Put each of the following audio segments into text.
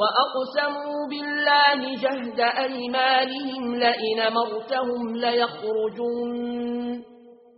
وأقسموا بالله جهد أيمانهم لئن مرتهم ليخرجون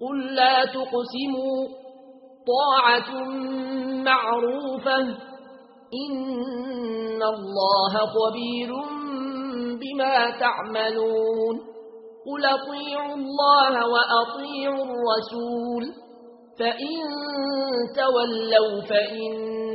قل لا تقسموا طاعة معروفة إن الله خبير بما تعملون قل أطيعوا الله وأطيعوا الرسول فإن تولوا فإن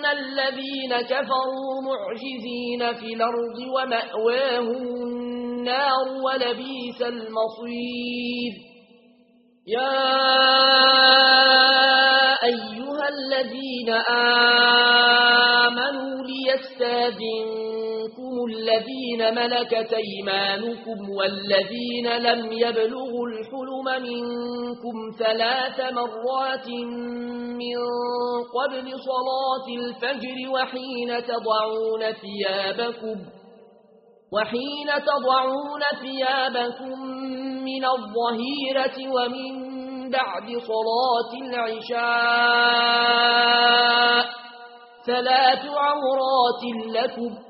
إن الذين كفروا معجزين في الأرض ومأواهم النار ولبيس المصير يا أيها الذين آمنوا ليستاذنوا الذين ملكت أيمانكم والذين لم يبلغوا الحلم منكم ثلاث مرات من قبل صلاة الفجر وحين تضعون ثيابكم وحين تضعون ثيابكم من الظهيرة ومن بعد صلاة العشاء ثلاث عورات لكم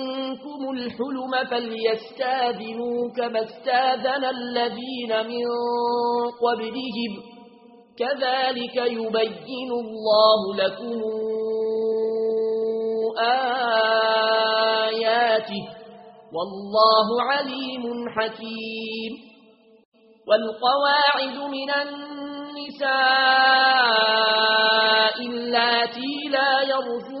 لَهُمُ الحلم فليستاذنوا كما استاذن الذين من قبلهم. كذلك يبين الله لكم آياته. والله عليم حكيم. والقواعد من النساء التي لا يرجون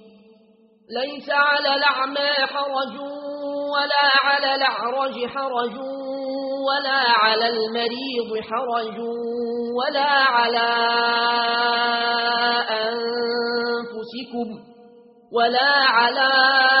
ليس على الأعمى حرج ولا على الأعرج حرج ولا على المريض حرج ولا على أنفسكم ولا على أنفسكم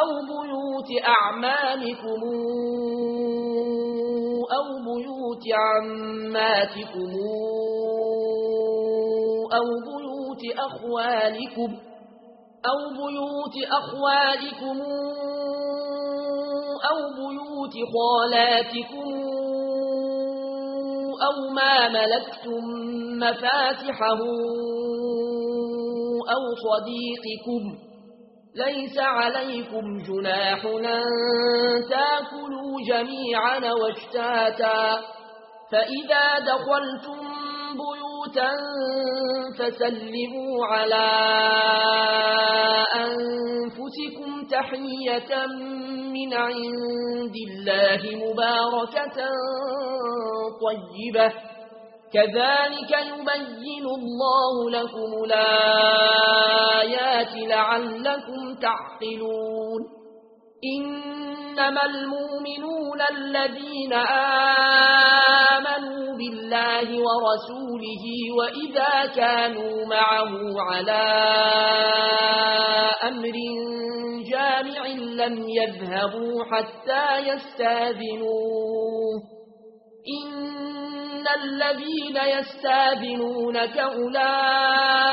أو بيوت أعمالكم أو بيوت عماتكم أو بيوت أخوالكم أو بيوت أخوالكم أو بيوت خالاتكم أو ما ملكتم مفاتحه أو صديقكم ليس عليكم جناح أن تأكلوا جميعا واجتاتا فإذا دخلتم بيوتا فسلموا على أنفسكم تحية من عند الله مباركة طيبة. كذلك يبين الله لكم لآخر لعلكم تعقلون. إنما المؤمنون الذين آمنوا بالله ورسوله وإذا كانوا معه على أمر جامع لم يذهبوا حتى يستاذنوه. إن الذين يستاذنونك أولئك